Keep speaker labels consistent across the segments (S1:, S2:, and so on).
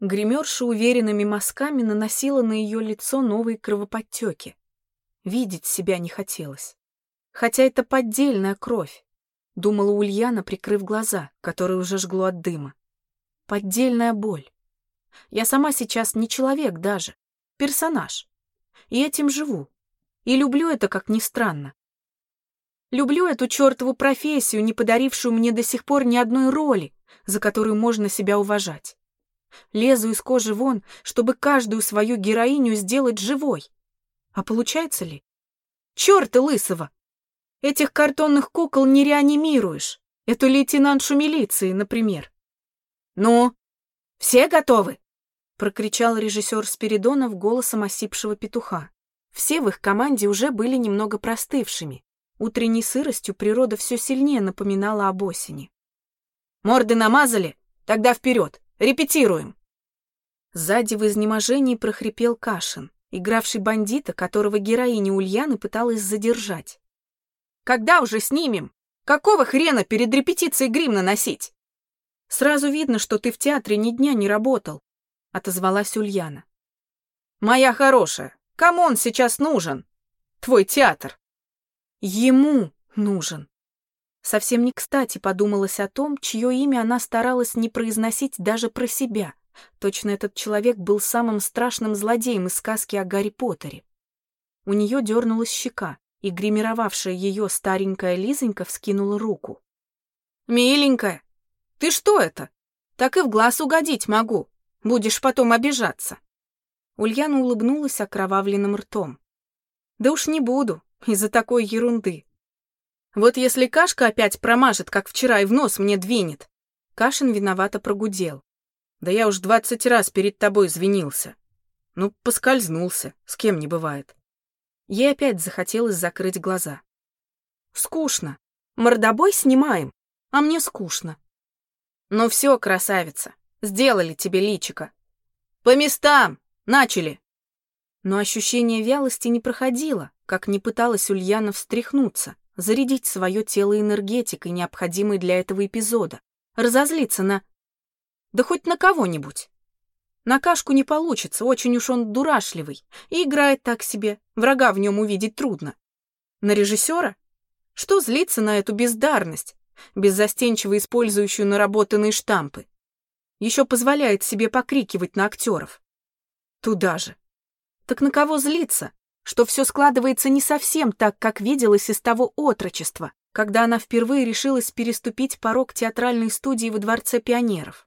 S1: Гримерша уверенными мазками наносила на ее лицо новые кровоподтеки. Видеть себя не хотелось. Хотя это поддельная кровь, думала Ульяна, прикрыв глаза, которые уже жгло от дыма. Поддельная боль. Я сама сейчас не человек даже, персонаж. И этим живу. И люблю это, как ни странно. Люблю эту чертову профессию, не подарившую мне до сих пор ни одной роли, за которую можно себя уважать. Лезу из кожи вон, чтобы каждую свою героиню сделать живой. А получается ли? Чёрта лысого! Этих картонных кукол не реанимируешь. Эту лейтенантшу милиции, например. «Ну, все готовы?» — прокричал режиссер Спиридонов голосом осипшего петуха. Все в их команде уже были немного простывшими. Утренней сыростью природа все сильнее напоминала об осени. «Морды намазали? Тогда вперед! Репетируем!» Сзади в изнеможении прохрипел Кашин, игравший бандита, которого героиня Ульяны пыталась задержать. «Когда уже снимем? Какого хрена перед репетицией грим наносить?» «Сразу видно, что ты в театре ни дня не работал», — отозвалась Ульяна. «Моя хорошая, кому он сейчас нужен? Твой театр?» Ему нужен. Совсем не кстати подумалось о том, чье имя она старалась не произносить даже про себя. Точно этот человек был самым страшным злодеем из сказки о Гарри Поттере. У нее дернулась щека, и гримировавшая ее старенькая Лизонька вскинула руку. «Миленькая, ты что это? Так и в глаз угодить могу. Будешь потом обижаться». Ульяна улыбнулась окровавленным ртом. «Да уж не буду из-за такой ерунды. Вот если Кашка опять промажет, как вчера, и в нос мне двинет. Кашин виновато прогудел. Да я уж двадцать раз перед тобой извинился. Ну, поскользнулся, с кем не бывает. Ей опять захотелось закрыть глаза. Скучно. Мордобой снимаем, а мне скучно. Ну все, красавица, сделали тебе личика. По местам! Начали! Но ощущение вялости не проходило, как не пыталась Ульяна встряхнуться, зарядить свое тело энергетикой, необходимой для этого эпизода, разозлиться на... Да хоть на кого-нибудь. На Кашку не получится, очень уж он дурашливый, и играет так себе, врага в нем увидеть трудно. На режиссера? Что злиться на эту бездарность, беззастенчиво использующую наработанные штампы? Еще позволяет себе покрикивать на актеров. Туда же. Так на кого злиться? Что все складывается не совсем так, как виделось из того отрочества, когда она впервые решилась переступить порог театральной студии во Дворце пионеров.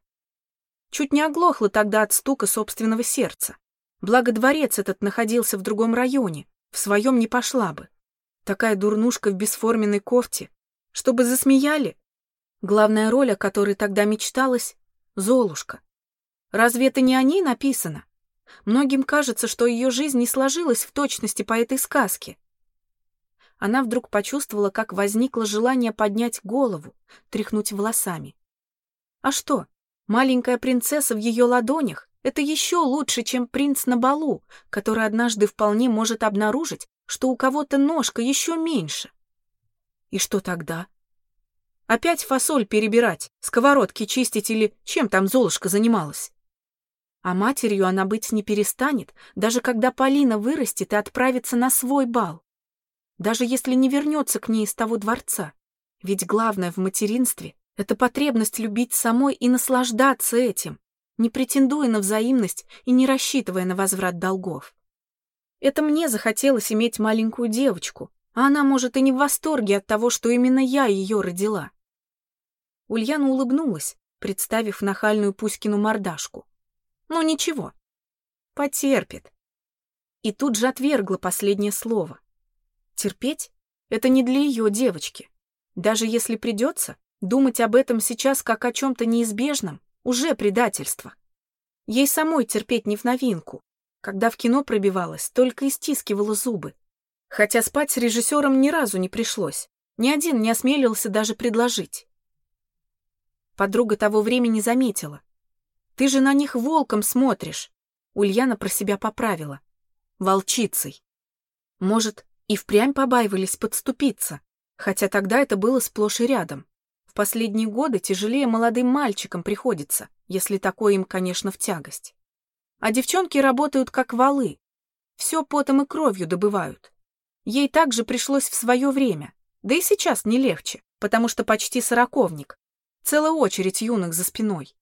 S1: Чуть не оглохла тогда от стука собственного сердца. Благо дворец этот находился в другом районе, в своем не пошла бы. Такая дурнушка в бесформенной кофте. Чтобы засмеяли? Главная роль, о которой тогда мечталась — Золушка. Разве это не о ней написано? Многим кажется, что ее жизнь не сложилась в точности по этой сказке. Она вдруг почувствовала, как возникло желание поднять голову, тряхнуть волосами. А что, маленькая принцесса в ее ладонях — это еще лучше, чем принц на балу, который однажды вполне может обнаружить, что у кого-то ножка еще меньше. И что тогда? Опять фасоль перебирать, сковородки чистить или чем там Золушка занималась? А матерью она быть не перестанет, даже когда Полина вырастет и отправится на свой бал. Даже если не вернется к ней из того дворца. Ведь главное в материнстве — это потребность любить самой и наслаждаться этим, не претендуя на взаимность и не рассчитывая на возврат долгов. Это мне захотелось иметь маленькую девочку, а она, может, и не в восторге от того, что именно я ее родила. Ульяна улыбнулась, представив нахальную Пуськину мордашку. Ну ничего, потерпит. И тут же отвергла последнее слово. Терпеть — это не для ее девочки. Даже если придется, думать об этом сейчас как о чем-то неизбежном уже предательство. Ей самой терпеть не в новинку. Когда в кино пробивалась, только и стискивала зубы. Хотя спать с режиссером ни разу не пришлось. Ни один не осмелился даже предложить. Подруга того времени заметила. Ты же на них волком смотришь. Ульяна про себя поправила. Волчицей. Может, и впрямь побаивались подступиться, хотя тогда это было сплошь и рядом. В последние годы тяжелее молодым мальчикам приходится, если такое им, конечно, в тягость. А девчонки работают как валы. Все потом и кровью добывают. Ей также пришлось в свое время, да и сейчас не легче, потому что почти сороковник. Целая очередь юных за спиной.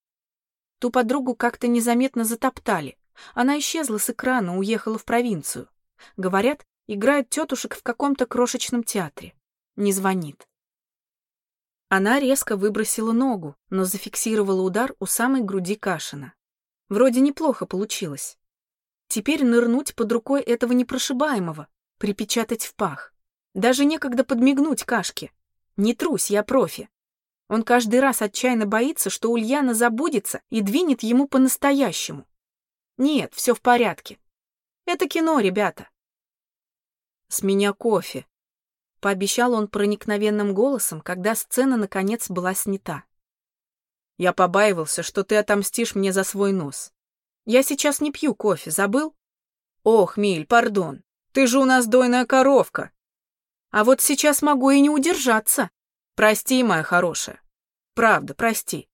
S1: Ту подругу как-то незаметно затоптали. Она исчезла с экрана, уехала в провинцию. Говорят, играет тетушек в каком-то крошечном театре. Не звонит. Она резко выбросила ногу, но зафиксировала удар у самой груди Кашина. Вроде неплохо получилось. Теперь нырнуть под рукой этого непрошибаемого, припечатать в пах. Даже некогда подмигнуть Кашке. Не трусь, я профи. Он каждый раз отчаянно боится, что Ульяна забудется и двинет ему по-настоящему. Нет, все в порядке. Это кино, ребята. С меня кофе. Пообещал он проникновенным голосом, когда сцена наконец была снята. Я побаивался, что ты отомстишь мне за свой нос. Я сейчас не пью кофе, забыл? Ох, Миль, пардон. Ты же у нас дойная коровка. А вот сейчас могу и не удержаться. Прости, моя хорошая. Правда, прости.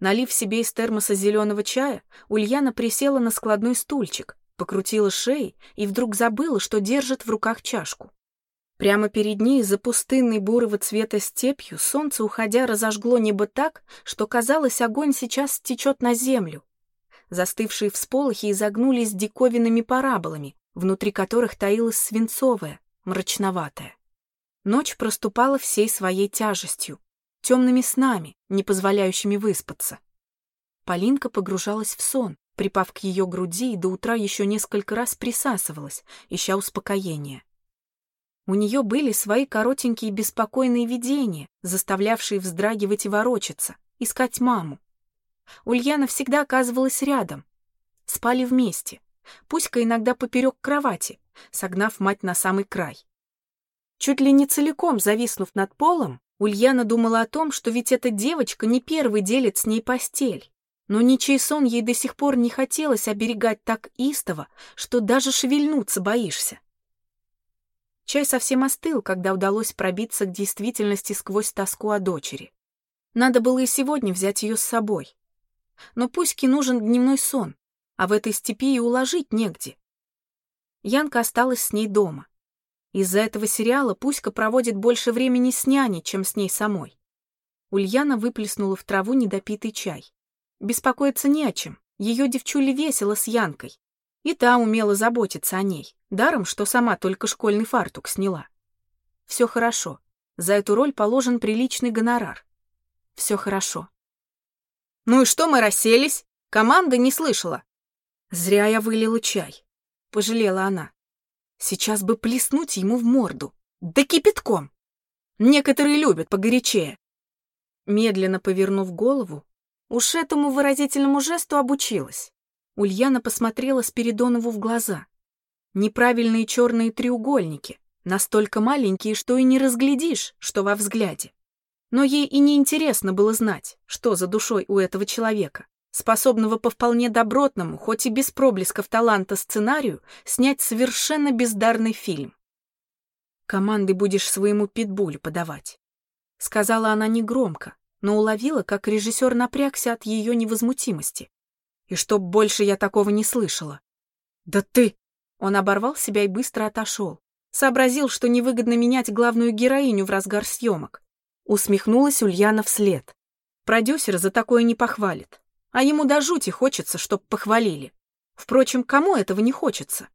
S1: Налив себе из термоса зеленого чая, Ульяна присела на складной стульчик, покрутила шеей и вдруг забыла, что держит в руках чашку. Прямо перед ней, за пустынной бурого цвета степью, солнце, уходя, разожгло небо так, что, казалось, огонь сейчас стечет на землю. Застывшие всполохи изогнулись диковинными параболами, внутри которых таилась свинцовая, мрачноватая. Ночь проступала всей своей тяжестью, темными снами, не позволяющими выспаться. Полинка погружалась в сон, припав к ее груди и до утра еще несколько раз присасывалась, ища успокоения. У нее были свои коротенькие беспокойные видения, заставлявшие вздрагивать и ворочаться, искать маму. Ульяна всегда оказывалась рядом. Спали вместе. Пуська иногда поперек кровати, согнав мать на самый край. Чуть ли не целиком зависнув над полом, Ульяна думала о том, что ведь эта девочка не первый делит с ней постель. Но ничей сон ей до сих пор не хотелось оберегать так истово, что даже шевельнуться боишься. Чай совсем остыл, когда удалось пробиться к действительности сквозь тоску о дочери. Надо было и сегодня взять ее с собой. Но Пуське нужен дневной сон, а в этой степи и уложить негде. Янка осталась с ней дома. Из-за этого сериала Пуська проводит больше времени с няней, чем с ней самой. Ульяна выплеснула в траву недопитый чай. Беспокоиться не о чем. Ее девчули весело с Янкой. И та умела заботиться о ней, даром, что сама только школьный фартук сняла. Все хорошо. За эту роль положен приличный гонорар. Все хорошо. «Ну и что мы расселись? Команда не слышала». «Зря я вылила чай», — пожалела она. Сейчас бы плеснуть ему в морду. Да кипятком. Некоторые любят погорячее. Медленно повернув голову, уж этому выразительному жесту обучилась. Ульяна посмотрела Спиридонову в глаза. Неправильные черные треугольники, настолько маленькие, что и не разглядишь, что во взгляде. Но ей и не интересно было знать, что за душой у этого человека способного по вполне добротному, хоть и без проблесков таланта сценарию, снять совершенно бездарный фильм. «Команды будешь своему питбулю подавать», — сказала она негромко, но уловила, как режиссер напрягся от ее невозмутимости. «И чтоб больше я такого не слышала». «Да ты!» Он оборвал себя и быстро отошел. Сообразил, что невыгодно менять главную героиню в разгар съемок. Усмехнулась Ульяна вслед. Продюсер за такое не похвалит. А ему до жути хочется, чтоб похвалили. Впрочем, кому этого не хочется?